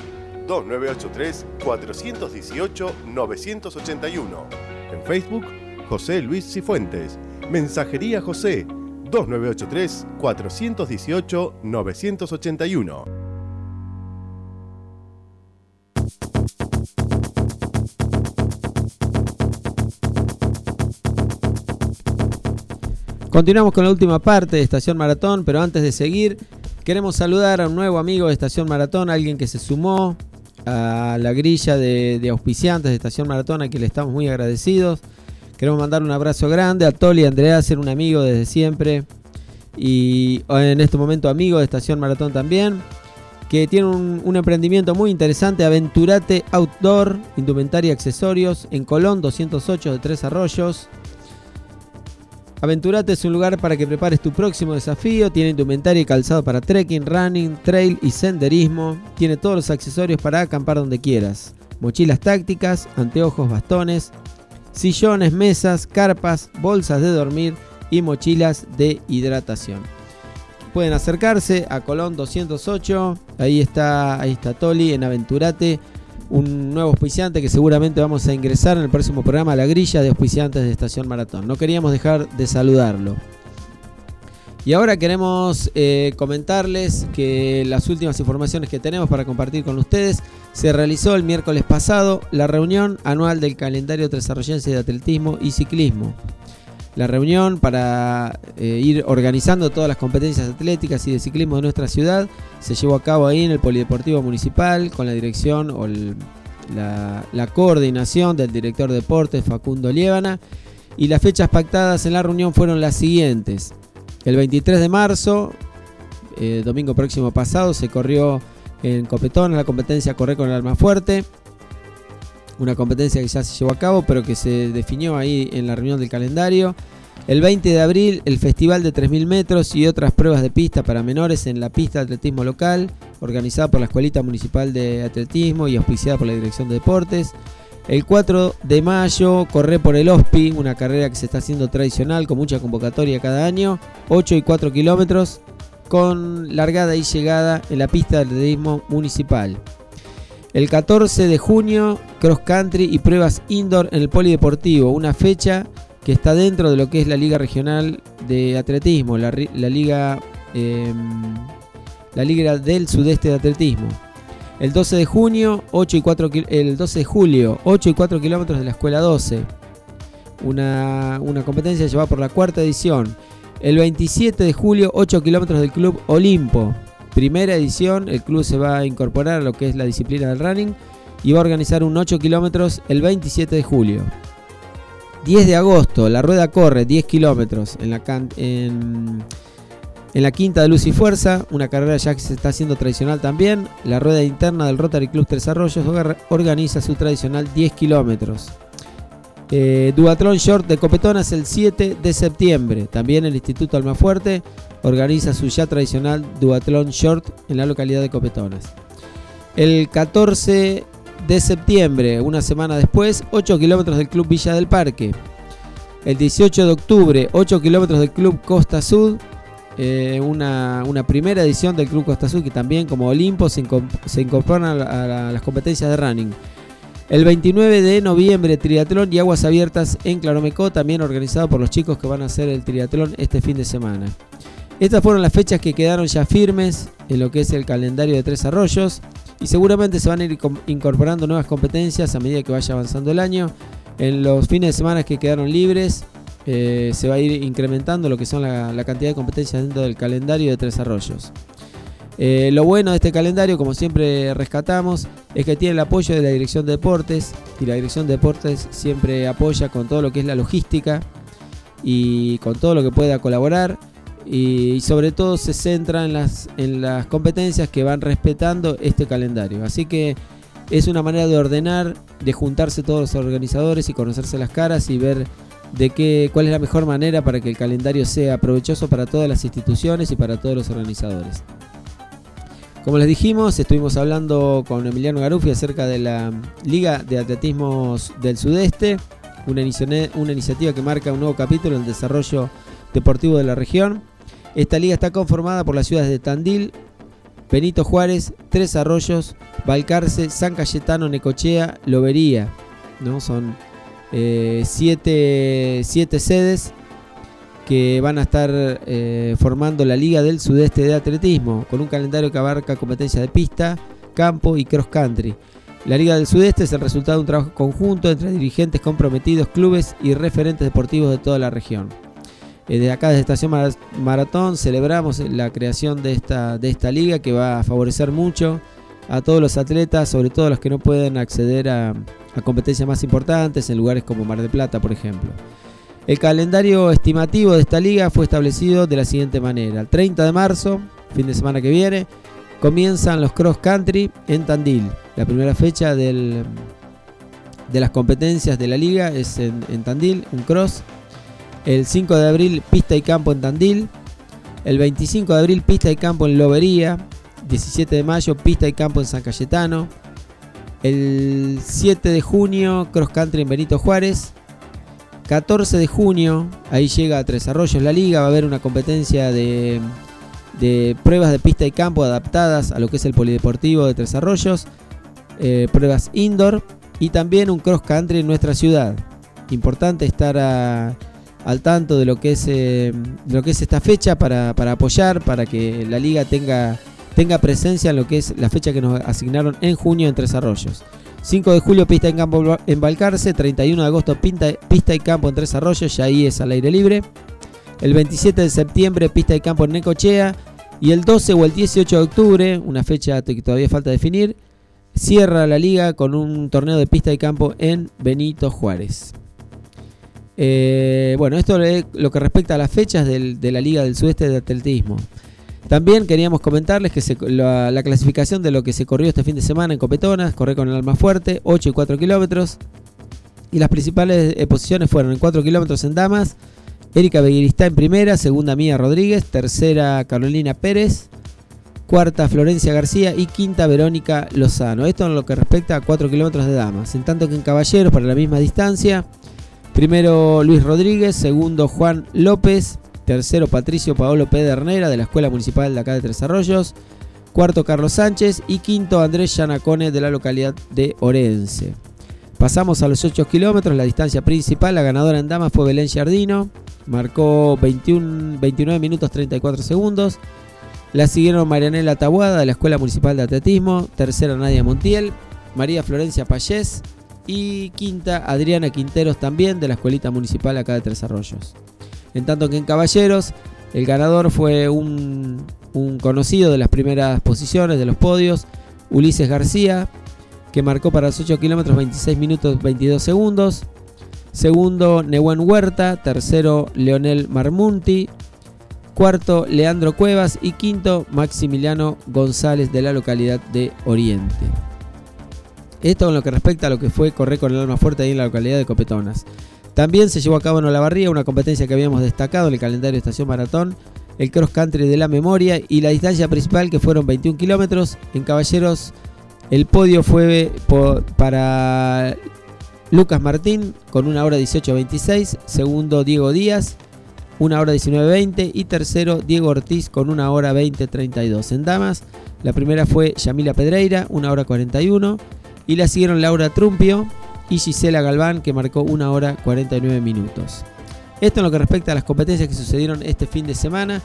2983-418-981. En Facebook, José Luis Cifuentes. Mensajería José 2983-418-981. Continuamos con la última parte de Estación Maratón, pero antes de seguir, queremos saludar a un nuevo amigo de Estación Maratón, alguien que se sumó a la grilla de, auspiciantes de Estación Maratón, a quien le estamos muy agradecidos. Queremos mandar un abrazo grande a Toli Andrea, ser un amigo desde siempre y en este momento amigo de Estación Maratón también, que tiene un, emprendimiento muy interesante, Aventurate Outdoor, indumentaria y accesorios, en Colón 208 de Tres Arroyos. Aventurate es un lugar para que prepares tu próximo desafío. Tiene indumentaria y calzado para trekking, running, trail y senderismo. Tiene todos los accesorios para acampar donde quieras. Mochilas tácticas, anteojos, bastones, sillones, mesas, carpas, bolsas de dormir y mochilas de hidratación. Pueden acercarse a Colón 208. Ahí está, ahí está Toli en Aventurate un nuevo auspiciante que seguramente vamos a ingresar en el próximo programa la grilla de auspiciantes de Estación Maratón. No queríamos dejar de saludarlo. Y ahora queremos eh, comentarles que las últimas informaciones que tenemos para compartir con ustedes se realizó el miércoles pasado la reunión anual del calendario desarrollense de atletismo y ciclismo la reunión para eh, ir organizando todas las competencias atléticas y de ciclismo de nuestra ciudad. Se llevó a cabo ahí en el Polideportivo Municipal con la dirección o la, coordinación del director de deportes Facundo Liébana. Y las fechas pactadas en la reunión fueron las siguientes. El 23 de marzo, eh, domingo próximo pasado, se corrió en Copetón la competencia Correr con el Alma Fuerte una competencia que ya se llevó a cabo, pero que se definió ahí en la reunión del calendario. El 20 de abril, el Festival de 3.000 metros y otras pruebas de pista para menores en la pista de atletismo local, organizada por la Escuelita Municipal de Atletismo y auspiciada por la Dirección de Deportes. El 4 de mayo, corre por el OSPI, una carrera que se está haciendo tradicional con mucha convocatoria cada año, 8 y 4 kilómetros, con largada y llegada en la pista de atletismo municipal. El 14 de junio, cross country y pruebas indoor en el polideportivo, una fecha que está dentro de lo que es la Liga Regional de Atletismo, la, Liga, em, la Liga del Sudeste de Atletismo. El 12 de junio, 8 y 4, el 12 de julio, 8 y 4 kilómetros de la Escuela 12. Una, una competencia llevada por la cuarta edición. El 27 de julio, 8 kilómetros del Club Olimpo primera edición. El club se va a incorporar a lo que es la disciplina del running y va a organizar un 8 kilómetros el 27 de julio. 10 de agosto, la rueda corre 10 kilómetros en la, quinta de Luz y Fuerza, una carrera ya que se está haciendo tradicional también. La rueda interna del Rotary Club Tres Arroyos organiza su tradicional 10 kilómetros. Eh, Duatlón Short de Copetonas el 7 de septiembre. También el Instituto Almafuerte organiza su ya tradicional Duatlón Short en la localidad de Copetonas. El 14 de septiembre, una semana después, 8 kilómetros del Club Villa del Parque. El 18 de octubre, 8 kilómetros del Club Costa Sud. Eh, una, primera edición del Club Costa Sud que también como Olimpo se, incorporan a, las competencias de running. El 29 de noviembre, triatlón y aguas abiertas en Claromecó, también organizado por los chicos que van a hacer el triatlón este fin de semana. Estas fueron las fechas que quedaron ya firmes en lo que es el calendario de Tres Arroyos y seguramente se van a ir incorporando nuevas competencias a medida que vaya avanzando el año. En los fines de semana que quedaron libres eh, se va a ir incrementando lo que son la, cantidad de competencias dentro del calendario de Tres Arroyos. Eh, lo bueno de este calendario, como siempre rescatamos, es que tiene el apoyo de la Dirección de Deportes y la Dirección de Deportes siempre apoya con todo lo que es la logística y con todo lo que pueda colaborar y, sobre todo se centra en las, en las competencias que van respetando este calendario. Así que es una manera de ordenar, de juntarse todos los organizadores y conocerse las caras y ver de qué, cuál es la mejor manera para que el calendario sea provechoso para todas las instituciones y para todos los organizadores. Como les dijimos, estuvimos hablando con Emiliano Garufi acerca de la Liga de Atletismo del Sudeste, una, iniciativa que marca un nuevo capítulo en el desarrollo deportivo de la región. Esta liga está conformada por las ciudades de Tandil, Benito Juárez, Tres Arroyos, Balcarce, San Cayetano, Necochea, Lobería. ¿no? Son eh, siete, sedes que van a estar eh, formando la Liga del Sudeste de Atletismo, con un calendario que abarca competencias de pista, campo y cross country. La Liga del Sudeste es el resultado de un trabajo conjunto entre dirigentes comprometidos, clubes y referentes deportivos de toda la región. Eh, desde acá, desde Estación Maratón, celebramos la creación de esta, de esta liga que va a favorecer mucho a todos los atletas, sobre todo a los que no pueden acceder a, competencias más importantes en lugares como Mar del Plata, por ejemplo. El calendario estimativo de esta liga fue establecido de la siguiente manera. El 30 de marzo, fin de semana que viene, comienzan los cross country en Tandil. La primera fecha de las competencias de la liga es en, en Tandil, un cross. El 5 de abril, pista y campo en Tandil. El 25 de abril, pista y campo en Lobería. 17 de mayo, pista y campo en San Cayetano. El 7 de junio, cross country en Benito Juárez. 14 de junio, ahí llega a Tres Arroyos la liga. Va a haber una competencia de, pruebas de pista y campo adaptadas a lo que es el polideportivo de Tres Arroyos. Eh, pruebas indoor y también un cross country en nuestra ciudad. Importante estar al tanto de lo que es, eh, esta fecha para, apoyar, para que la liga tenga, tenga presencia en lo que es la fecha que nos asignaron en junio en Tres Arroyos. 5 de julio pista en campo en Balcarce, 31 de agosto pista y campo en Tres Arroyos, ya ahí es al aire libre. El 27 de septiembre pista y campo en Necochea y el 12 o el 18 de octubre, una fecha que todavía falta definir, cierra la liga con un torneo de pista y campo en Benito Juárez. Eh, bueno, esto es lo que respecta a las fechas de la Liga del Sudeste de Atletismo. También queríamos comentarles que la, clasificación de lo que se corrió este fin de semana en Copetonas, corre con el alma fuerte, 8 y 4 kilómetros. Y las principales eh, posiciones fueron en 4 kilómetros en Damas, Erika Beguiristá en primera, segunda Mía Rodríguez, tercera Carolina Pérez, cuarta Florencia García y quinta Verónica Lozano. Esto en lo que respecta a 4 kilómetros de Damas. En tanto que en Caballeros, para la misma distancia, Primero Luis Rodríguez, segundo Juan López, tercero Patricio Paolo Pedernera de la Escuela Municipal de acá de Tres Arroyos, cuarto Carlos Sánchez. Y quinto Andrés Yanacone de la localidad de Orense. Pasamos a los 8 kilómetros, la distancia principal, la ganadora en damas fue Belén Giardino, marcó 21, 29 minutos 34 segundos. La siguieron Marianela Tabuada de la Escuela Municipal de Atletismo, tercera Nadia Montiel, María Florencia Payés, y quinta, Adriana Quinteros también de la Escuelita Municipal acá de Tres Arroyos. En tanto que en Caballeros, el ganador fue un, conocido de las primeras posiciones de los podios, Ulises García, que marcó para los 8 kilómetros 26 minutos 22 segundos. Segundo, Nehuen Huerta. Tercero, Leonel Marmunti. Cuarto, Leandro Cuevas. Y quinto, Maximiliano González de la localidad de Oriente. Esto en lo que respecta a lo que fue correr con el alma fuerte ahí en la localidad de Copetonas. También se llevó a cabo en Olavarría una competencia que habíamos destacado en el calendario de Estación Maratón, el cross country de la memoria y la distancia principal que fueron 21 kilómetros. En Caballeros El podio fue para Lucas Martín con una hora 18.26, segundo Diego Díaz, una hora 19.20 y tercero Diego Ortiz con una hora 20.32. En damas, la primera fue Yamila Pedreira, una hora 41, y la siguieron Laura Trumpio y Gisela Galván que marcó una hora 49 minutos. Esto en lo que respecta a las competencias que sucedieron este fin de semana.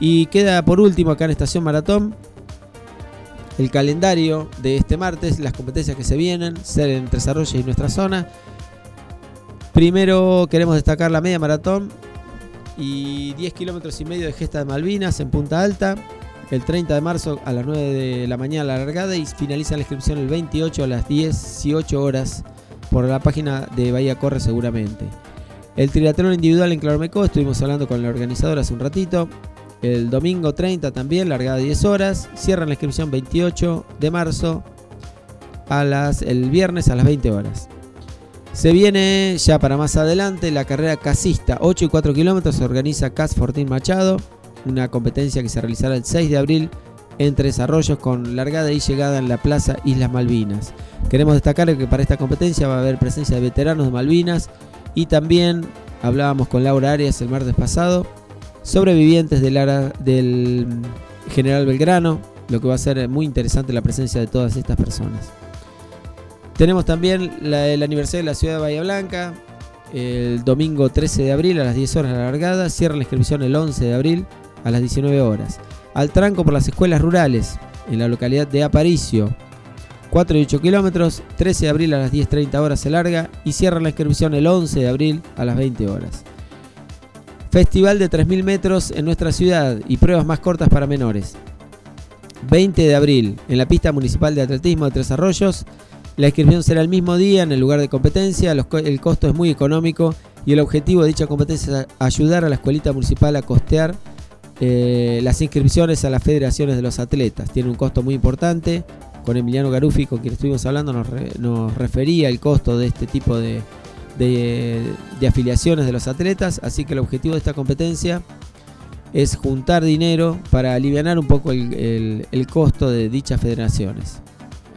Y queda por último acá en Estación Maratón el calendario de este martes, las competencias que se vienen, ser en Tres Arroyos y nuestra zona. Primero queremos destacar la media maratón y 10 kilómetros y medio de gesta de Malvinas en Punta Alta. El 30 de marzo a las 9 de la mañana la largada y finaliza la inscripción el 28 a las 18 horas por la página de Bahía Corre seguramente. El triatlón individual en Claromecó, estuvimos hablando con la organizadora hace un ratito. El domingo 30 también, largada 10 horas. Cierran la inscripción 28 de marzo a las, el viernes a las 20 horas. Se viene ya para más adelante la carrera casista, 8 y 4 kilómetros, se organiza Cas Fortín Machado, una competencia que se realizará el 6 de abril en Tres Arroyos con largada y llegada en la Plaza Islas Malvinas. Queremos destacar que para esta competencia va a haber presencia de veteranos de Malvinas, y también hablábamos con Laura Arias el martes pasado, sobrevivientes del, General Belgrano, lo que va a ser muy interesante la presencia de todas estas personas. Tenemos también el aniversario de la ciudad de Bahía Blanca, el domingo 13 de abril a las 10 horas la largada, cierra la inscripción el 11 de abril a las 19 horas. Al tranco por las escuelas rurales en la localidad de Aparicio, 4 y 8 kilómetros, 13 de abril a las 10.30 horas se larga y cierra la inscripción el 11 de abril a las 20 horas. Festival de 3.000 metros en nuestra ciudad y pruebas más cortas para menores. 20 de abril en la pista municipal de atletismo de Tres Arroyos. La inscripción será el mismo día en el lugar de competencia, el costo es muy económico y el objetivo de dicha competencia es ayudar a la escuelita municipal a costear eh, las inscripciones a las federaciones de los atletas. Tiene un costo muy importante, con Emiliano Garufi, con quien estuvimos hablando, nos, refería el costo de este tipo de, afiliaciones de los atletas. Así que el objetivo de esta competencia es juntar dinero para aliviar un poco el, costo de dichas federaciones.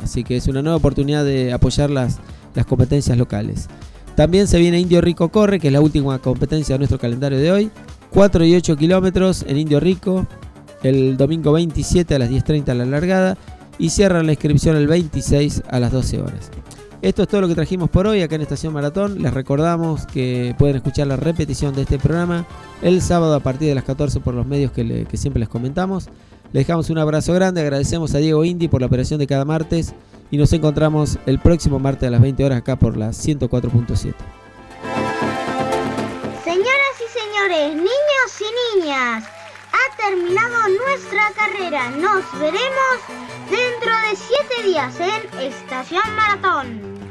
Así que es una nueva oportunidad de apoyar las competencias locales. También se viene Indio Rico Corre, que es la última competencia de nuestro calendario de hoy. 4 y 8 kilómetros en Indio Rico, el domingo 27 a las 10.30 la largada y cierran la inscripción el 26 a las 12 horas. Esto es todo lo que trajimos por hoy acá en Estación Maratón. Les recordamos que pueden escuchar la repetición de este programa el sábado a partir de las 14 por los medios que, siempre les comentamos. Les dejamos un abrazo grande, agradecemos a Diego Indy por la operación de cada martes y nos encontramos el próximo martes a las 20 horas acá por la 104.7. Señoras y niños y niñas, ha terminado nuestra carrera. Nos veremos dentro de 7 días en Estación Maratón.